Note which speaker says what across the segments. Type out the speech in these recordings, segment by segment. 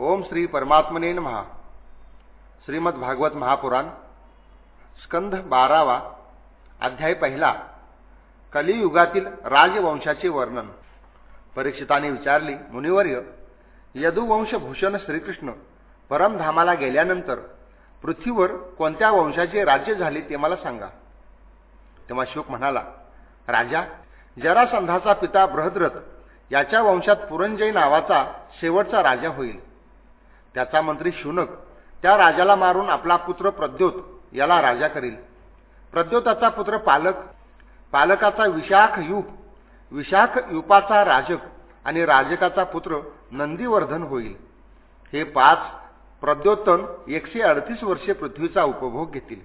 Speaker 1: ओम श्री परमात्मने महा श्रीमद भागवत महापुराण स्कंध बारावा अध्याय पहिला कलियुगातील राजवंशाचे वर्णन. परीक्षिताने विचारली मुनिवर्य यदुवंशभूषण श्रीकृष्ण परमधामाला गेल्यानंतर पृथ्वीवर कोणत्या वंशाचे राज्य झाले ते मला सांगा. तेव्हा शोक म्हणाला राजा जरासंधाचा पिता बृहद्रथ याच्या वंशात पुरंजय नावाचा शेवटचा राजा होईल. त्याचा मंत्री शुनक त्या राजाला मारून आपला पुत्र प्रद्योत याला राजा करील. प्रद्योताचा पुत्र पालक पालकाचा विशाख युप विशाख युपाचा राजक आणि राजकाचा पुत्र नंदीवर्धन होईल. हे पाच प्रद्योतन एकशे अडतीस वर्षे पृथ्वीचा उपभोग घेतील.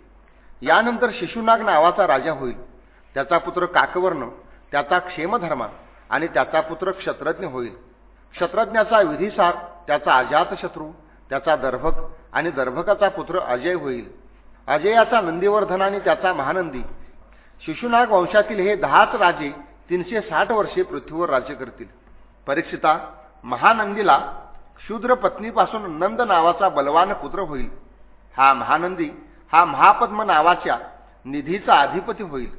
Speaker 1: यानंतर शिशुनाग नावाचा राजा होईल. त्याचा पुत्र काकवर्ण त्याचा क्षेमधर्मा आणि त्याचा पुत्र क्षत्रज्ञ होईल. क्षत्रज्ञाचा विधिसार त्याचा अजातशत्रू त्याचा दर्भक आणि दर्भकाचा पुत्र अजय होईल. अजयाचा नंदीवर्धन आणि त्याचा महानंदी. शिशुनाग वंशातील हे दहाच राजे तीनशे साठ वर्षे पृथ्वीवर राज्य करतील. परीक्षिता महानंदीला शूद्र पत्नीपासून नंद नावाचा बलवान पुत्र होईल. हा महानंदी हा महापद्म नावाच्या निधीचा अधिपती होईल.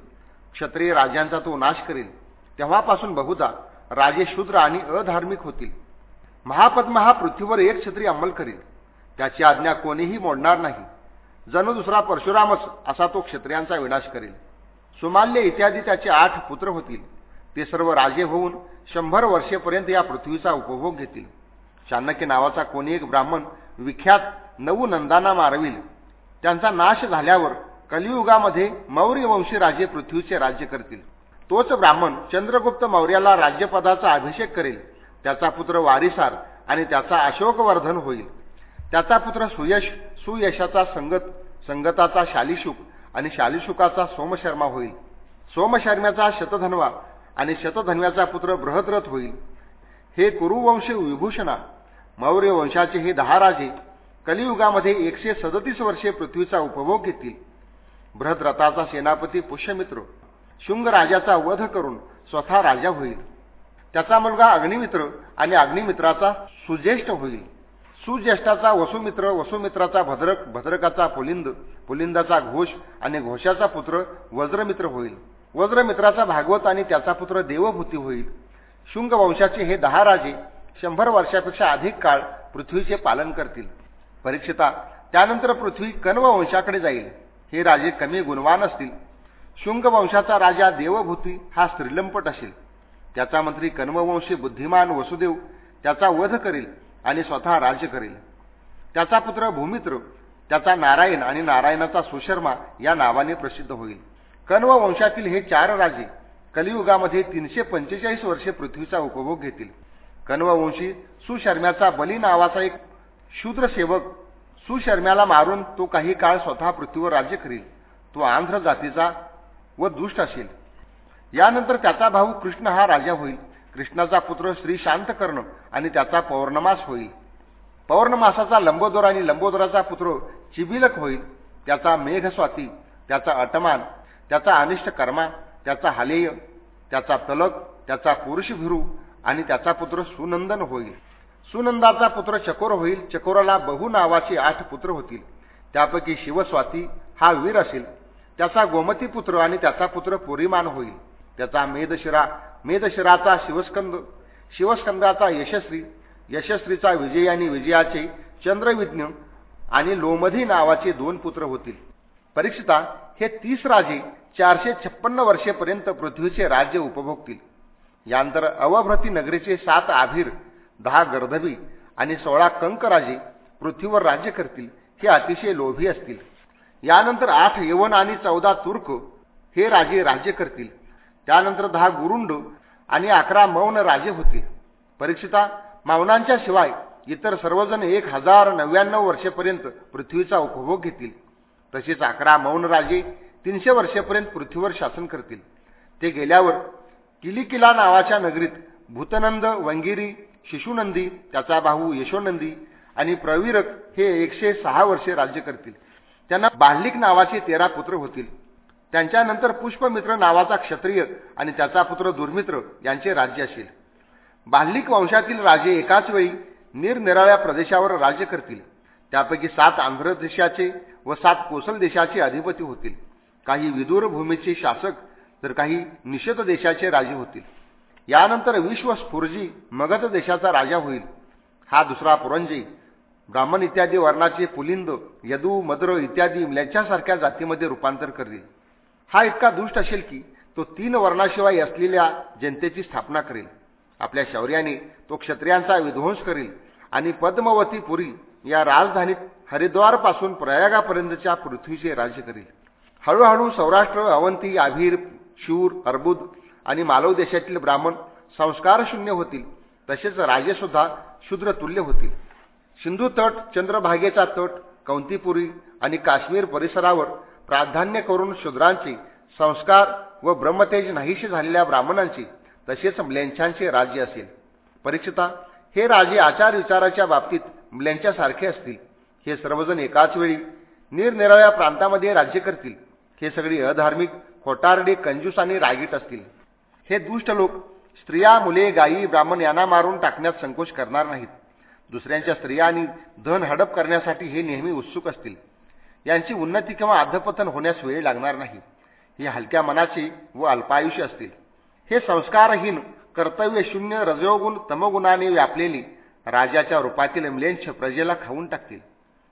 Speaker 1: क्षत्रिय राजांचा तो नाश करेल. तेव्हापासून बहुधा राजे शूद्र आणि अधार्मिक होतील. महापद्म हा पृथ्वीवर एक क्षत्रिय अंमल करेल. त्याची आज्ञा कोणीही मोडणार नाही. जणू दुसरा परशुरामच असा तो क्षत्रियांचा विनाश करेल. सुमाल्य इत्यादी त्याचे आठ पुत्र होतील. ते सर्व राजे होऊन शंभर वर्षेपर्यंत या पृथ्वीचा उपभोग घेतील. चाणक्य नावाचा कोणी एक ब्राह्मण विख्यात नऊ नंदांना मारविल. त्यांचा नाश झाल्यावर कलियुगामध्ये मौर्यवंशी राजे पृथ्वीचे राज्य करतील. तोच ब्राह्मण चंद्रगुप्त मौर्याला राज्यपदाचा अभिषेक करेल. त्याचा पुत्र वारिसार आणि त्याचा अशोकवर्धन होईल. त्याचा पुत्र सुयश सुयशाचा संगत संगताचा शालिशुक आणि शालिशुकाचा सोमशर्मा होईल. सोमशर्म्याचा शतधन्वा आणि शतधन्व्याचा पुत्र बृहद्रथ होईल. हे कुरुवंशी विभूषणा मौर्य वंशाचे हे दहा राजे कलियुगामध्ये एकशे सदतीस वर्षे पृथ्वीचा उपभोग घेतील. बृहद्रथाचा सेनापती पुष्यमित्र शुंग राजाचा वध करून स्वतः राजा होईल. त्याचा मुलगा अग्निमित्र आणि अग्निमित्राचा सुज्येष्ठ होईल. सुज्येष्ठाचा वसुमित्र वसुमित्राचा भद्रक भद्रकाचा पुलिंद पुलिंदाचा घोष आणि घोषाचा पुत्र वज्रमित्र होईल. वज्रमित्राचा भागवत आणि त्याचा पुत्र देवभूती होईल. शुंगवंशाचे हे दहा राजे शंभर वर्षापेक्षा अधिक काळ पृथ्वीचे पालन करतील. परीक्षिता त्यानंतर पृथ्वी कण्व वंशाकडे जाईल. हे राजे कमी गुणवान असतील. शुंग वंशाचा राजा देवभूती हा स्त्रीलंपट असेल. त्याचा मंत्री कण्ववंशी बुद्धिमान वसुदेव त्याचा वध करेल आणि स्वतः राज्य करेल. त्याचा पुत्र भूमित्र त्याचा नारायण आणि नारायणाचा सुशर्मा या नावाने प्रसिद्ध होईल. कण्व वंशातील हे चार राजे कलियुगामध्ये तीनशे पंचेचाळीस वर्षे पृथ्वीचा उपभोग घेतील. कण्ववंशी सुशर्म्याचा बली नावाचा एक शूद्रसेवक सुशर्म्याला मारून तो काही काळ स्वतः पृथ्वीवर राज्य करील. तो आंध्र जातीचा व दुष्ट असेल. यानंतर त्याचा भाऊ कृष्ण हा राजा होईल. कृष्णाचा पुत्र श्री शांतकर्ण आणि त्याचा पौर्णमास होईल. पौर्णमासाचा लंबोदर आणि लंबोदराचा पुत्र चिबिलक होईल. त्याचा मेघस्वाती त्याचा अटमान त्याचा अनिष्ट कर्मा त्याचा हालेय त्याचा तलक त्याचा पुरुषभिरू आणि त्याचा पुत्र सुनंदन होईल. सुनंदाचा पुत्र चकोर होईल. चकोराला बहु नावाचे आठ पुत्र होतील. त्यापैकी शिवस्वाती हा वीर असेल. त्याचा गोमती पुत्र आणि त्याचा पुत्र पुरीमान होईल. त्याचा मेदशिरा मेदशिराचा शिवस्कंद शिवस्कंदाचा यशस्वी यशस्वीचा विजय आणि विजयाचे चंद्रविज्ञ आणि लोमधी नावाचे दोन पुत्र होतील. परीक्षिता हे तीस राजे चारशे छप्पन्न वर्षेपर्यंत पृथ्वीचे राज्य उपभोगतील. यानंतर अवभ्रती नगरीचे सात आभीर दहा गर्धवी आणि सोळा कंकराजे पृथ्वीवर राज्य करतील हे अतिशय लोभी असतील. यानंतर आठ यवन आणि चौदा तुर्क हे राजे राज्य करतील. त्यानंतर दहा गुरुंड आणि अकरा मौन राजे होते. परीक्षिता मौनांच्या शिवाय इतर सर्वजण एक हजार नव्याण्णव वर्षेपर्यंत पृथ्वीचा उपभोग घेतील. तसेच अकरा मौन राजे तीनशे वर्षेपर्यंत पृथ्वीवर शासन करतील. ते गेल्यावर किलिकिला नावाच्या नगरीत भूतनंद वंगिरी शिशुनंदी त्याचा भाऊ यशोनंदी आणि प्रवीरक हे एकशे सहा वर्षे राज्य करतील. त्यांना बाल्लिक नावाचे तेरा पुत्र होतील. त्यांच्यानंतर पुष्पमित्र नावाचा क्षत्रिय आणि त्याचा पुत्र दुर्मित्र यांचे राज्य असेल. बाल्लिक वंशातील राजे एकाच वेळी निरनिराळ्या प्रदेशावर राज्य करतील. त्यापैकी सात आंध्र देशाचे व सात कोसल देशाचे अधिपती होतील. काही विदूर भूमीचे शासक तर काही निषेध देशाचे राजे होतील. यानंतर विश्वस्फुर्जी मगध देशाचा राजा होईल. हा दुसरा पुरंजी ब्राह्मण इत्यादी वर्णाचे पुलिंद यदू मद्र इत्यादी यांच्यासारख्या जातीमध्ये रूपांतर करतील. हा इतका दुष्ट असेल की तो तीन वर्णाशिवाय असलेल्या जनतेची स्थापना करेल. आपल्या शौर्याने तो क्षत्रियांचा विध्वंस करेल आणि पद्मवती पुरी या राजधानीत हरिद्वारपासून प्रयागापर्यंतच्या पृथ्वीचे राज्य करील. हळूहळू सौराष्ट्र अवंती आभीर शूर अर्बुद आणि मालव देशातील ब्राह्मण संस्कारशून्य होतील. तसेच राजेसुद्धा शूद्रतुल्य होतील. सिंधू तट चंद्रभागेचा तट कौंतीपुरी आणि काश्मीर परिसरावर प्राधान्य करून शूद्रांचे संस्कार व ब्रह्मतेज नाहीशी झालेल्या ब्राह्मणांची तसेच म्लेंछांचे राज्य असेल. परीक्षिता हे राजे आचार विचाराच्या बाबतीत म्लेंच्यासारखे असतील. हे सर्वजण एकाच वेळी निरनिराळ्या प्रांतामध्ये राज्य करतील. हे सगळी अधार्मिक खोटारडे कंजूस आणि रागीट असतील. हे दुष्ट लोक स्त्रिया मुले गायी ब्राह्मण यांना मारून टाकण्यात संकोच करणार नाहीत. दुसऱ्यांच्या स्त्रिया आणि धन हडप करण्यासाठी हे नेहमी उत्सुक असतील. यांची उन्नती किंवा अधपतन होण्यास वेळ लागणार नाही. हे हलक्या मनाची व अल्पायुष्य असतील. हे संस्कारहीन कर्तव्य शून्य रजोगुण तमगुणाने व्यापलेली राजाच्या रूपातील म्लेंछ प्रजेला खाऊन टाकतील.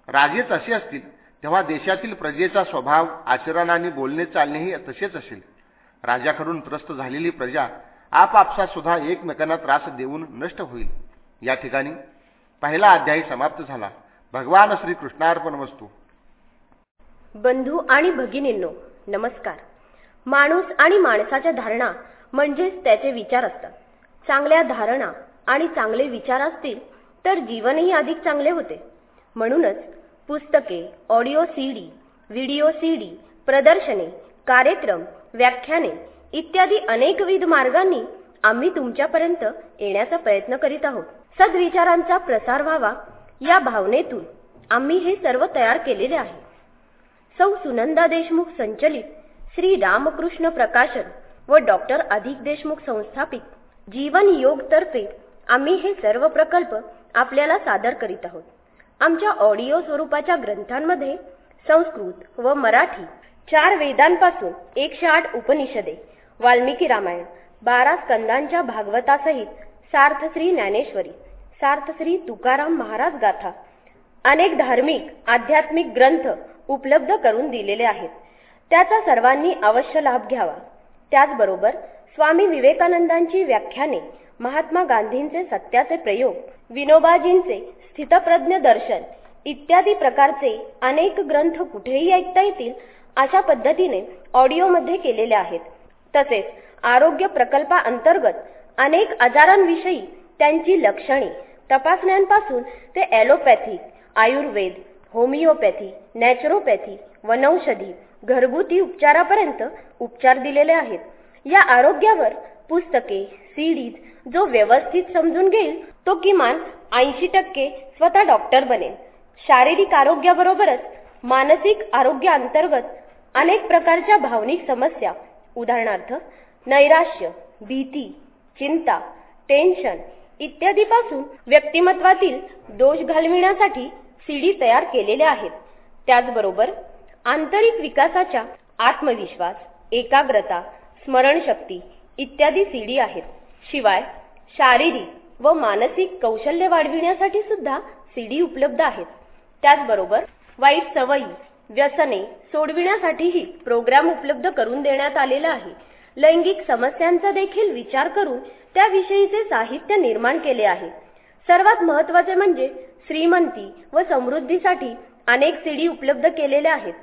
Speaker 1: राजेच असे असतील तेव्हा देशातील प्रजेचा स्वभाव आचरण आणि बोलणे चालणेही तसेच असेल. राजाकडून त्रस्त झालेली प्रजा आपापसात सुद्धा एकमेकांना त्रास देऊन नष्ट होईल. या ठिकाणी पहिला अध्याय समाप्त झाला. भगवान श्रीकृष्णार्पण वस्तू.
Speaker 2: बंधू आणि भगिनींनो नमस्कार. माणूस आणि माणसाच्या धारणा म्हणजेच त्याचे विचार असतात. चांगल्या धारणा आणि चांगले विचार असतील तर जीवनही अधिक चांगले होते. म्हणूनच पुस्तके ऑडिओ सीडी व्हिडिओ सीडी प्रदर्शने कार्यक्रम व्याख्याने इत्यादी अनेकविध मार्गांनी आम्ही तुमच्यापर्यंत येण्याचा प्रयत्न करीत आहोत. सद्विचारांचा प्रसार व्हावा या भावनेतून आम्ही हे सर्व तयार केलेले आहे. सौ सुनंदा देशमुख संचलित श्री रामकृष्ण प्रकाशन व डॉक्टर अधिक देशमुख संस्थापित. जीवन योग तर्फे आम्ही हे सर्व प्रकल्प आपल्याला सादर करीत आहोत. आमच्या ऑडिओ स्वरूपाच्या ग्रंथांमध्ये संस्कृत व मराठी चार वेदांपासून एकशे आठ उपनिषदे वाल्मिकी रामायण बारा स्कंदांच्या भागवतासहित सार्थश्री ज्ञानेश्वरी सार्थश्री तुकाराम महाराज गाथा अनेक धार्मिक आध्यात्मिक ग्रंथ उपलब्ध करून दिलेले आहेत. त्याचा सर्वांनी अवश्य लाभ घ्यावा. त्याचबरोबर स्वामी विवेकानंदांची व्याख्याने महात्मा गांधींचे सत्याचे प्रयोग विनोबाजींचे स्थितप्रज्ञ दर्शन इत्यादी प्रकारचे अनेक ग्रंथ कुठेही ऐकता येतील अशा पद्धतीने ऑडिओमध्ये केलेले आहेत. तसेच आरोग्य प्रकल्पाअंतर्गत अनेक आजारांविषयी त्यांची लक्षणे तपासण्यांपासून ते ॲलोपॅथी आयुर्वेद होमिओपॅथी नॅचरोपॅथी वनौषधी घरगुती उपचारापर्यंत उपचार दिलेले आहेत. या आरोग्यावर पुस्तके सीडीज जो व्यवस्थित समजून घेईल तो किमान ऐंशी टक्के स्वतः डॉक्टर बनेल. शारीरिक आरोग्याबरोबरच मानसिक आरोग्याअंतर्गत अनेक प्रकारच्या भावनिक समस्या उदाहरणार्थ नैराश्य भीती चिंता टेन्शन इत्यादीपासून व्यक्तिमत्वातील दोष घालविण्यासाठी सीडी तयार केलेल्या आहेत. त्याचबरोबर आंतरिक विकासाच्या आत्मविश्वास एकाग्रता स्मरणशक्ती इत्यादी सीडी आहेत. शिवाय शारीरिक व मानसिक कौशल्य वाढविण्यासाठी सुद्धा सीडी उपलब्ध आहेत. त्याचबरोबर वाईट सवयी व्यसने सोडविण्यासाठीही प्रोग्राम उपलब्ध करून देण्यात आलेला आहे. लैंगिक समस्यांचा देखील विचार करून त्याविषयीचे साहित्य निर्माण केले आहे. सर्वात महत्त्वाचे म्हणजे श्रीमंती व समृद्धीसाठी अनेक सीडी उपलब्ध केलेल्या आहेत.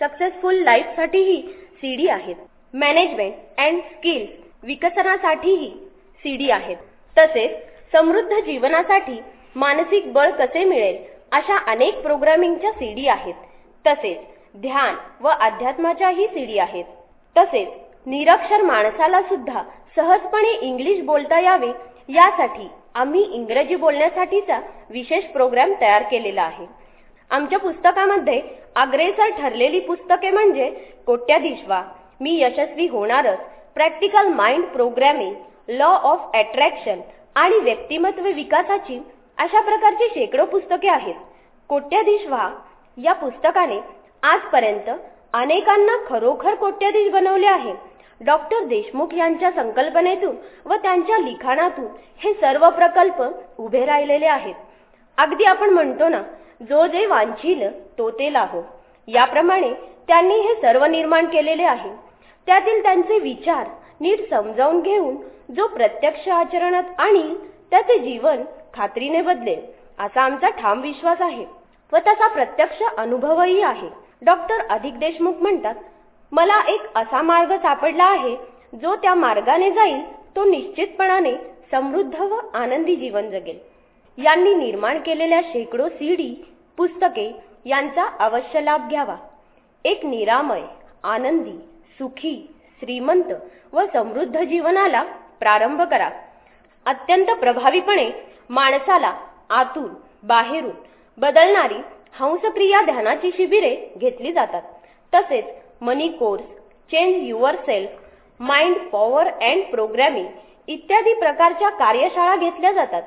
Speaker 2: सक्सेसफुल लाईफसाठीही सीडी आहेत. मॅनेजमेंट अँड स्किल्स विकसनासाठीही सीडी आहेत. तसेच समृद्ध जीवनासाठी मानसिक बळ कसे मिळेल अशा अनेक प्रोग्रामिंगच्या सीडी आहेत. तसेच ध्यान व अध्यात्माच्याही सीडी आहेत. तसेच निरक्षर माणसाला सुद्धा सहजपणे इंग्लिश बोलता यावे यासाठी आम्ही इंग्रजी बोलण्यासाठीचा विशेष प्रोग्राम तयार केलेला आहे. आमच्या पुस्तकामध्ये अग्रेसर ठरलेली पुस्तके म्हणजे कोट्याधीशवा मी यशस्वी होणारच practical mind programming law of attraction आणि व्यक्तिमत्व विकासाची अशा प्रकारची शेकडो पुस्तके आहेत. कोट्याधीश व्हा या पुस्तकाने आजपर्यंत अनेकांना खरोखर कोट्याधीश बनवले आहे. डॉक्टर देशमुख यांच्या संकल्पनेतून व त्यांच्या लिखाणातून हे सर्व प्रकल्प उभे राहिलेले आहेत. अगदी आपण म्हणतो ना जो जे वांछील तो ते लाहो याप्रमाणे त्यांनी हे सर्व निर्माण केलेले आहे. त्यातील त्यांचे विचार नीट समजावून घेऊन जो प्रत्यक्ष आचरणात आणील त्याचे जीवन खात्रीने बदलेल असा आमचा ठाम विश्वास आहे. व तसा प्रत्यक्ष अनुभवही आहे. डॉक्टर अधिक देशमुख म्हणतात मला एक असा मार्ग सापडला आहे जो त्या मार्गाने जाईल तो निश्चितपणाने समृद्ध व आनंदी जीवन जगेल. यांनी निर्माण केलेल्या शेकडो सीडी पुस्तके यांचा अवश्य लाभ घ्यावा. एक निरामय आनंदी सुखी श्रीमंत व समृद्ध जीवनाला प्रारंभ करा. अत्यंत प्रभावीपणे माणसाला आतून बाहेरून बदलणारी हंसक्रिया ध्यानाची शिबिरे घेतली जातात. तसेच money course change yourself mind power and programming इत्यादी प्रकारच्या कार्यशाळा घेतल्या जातात.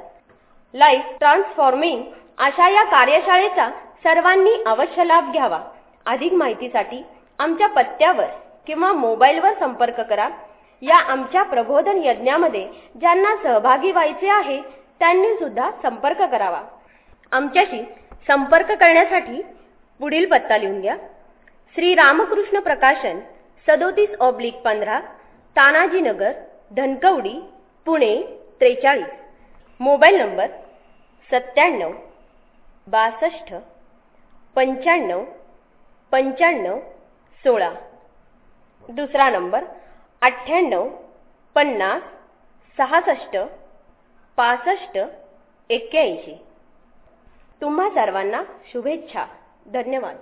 Speaker 2: लाईफ ट्रान्सफॉर्मिंग अशा या कार्यशाळेचा सर्वांनी अवश्य लाभ घ्यावा. अधिक माहितीसाठी आमच्या पत्त्यावर किंवा मोबाईलवर संपर्क करा. या आमच्या प्रबोधन यज्ञामध्ये ज्यांना सहभागी व्हायचे आहे त्यांनी सुद्धा संपर्क करावा. आमच्याशी संपर्क करण्यासाठी पुढील पत्ता लिहून घ्या. श्री रामकृष्ण प्रकाशन सदोतीस ऑब्लिक पंधरा तानाजीनगर धनकवडी पुणे त्रेचाळीस. मोबाईल नंबर सत्त्याण्णव बासष्ट पंच्याण्णव पंच्याण्णव सोळा. दुसरा नंबर अठ्ठ्याण्णव पन्नास सहासष्ट पासष्ट एक्क्याऐंशी. तुम्हा सर्वांना शुभेच्छा. धन्यवाद.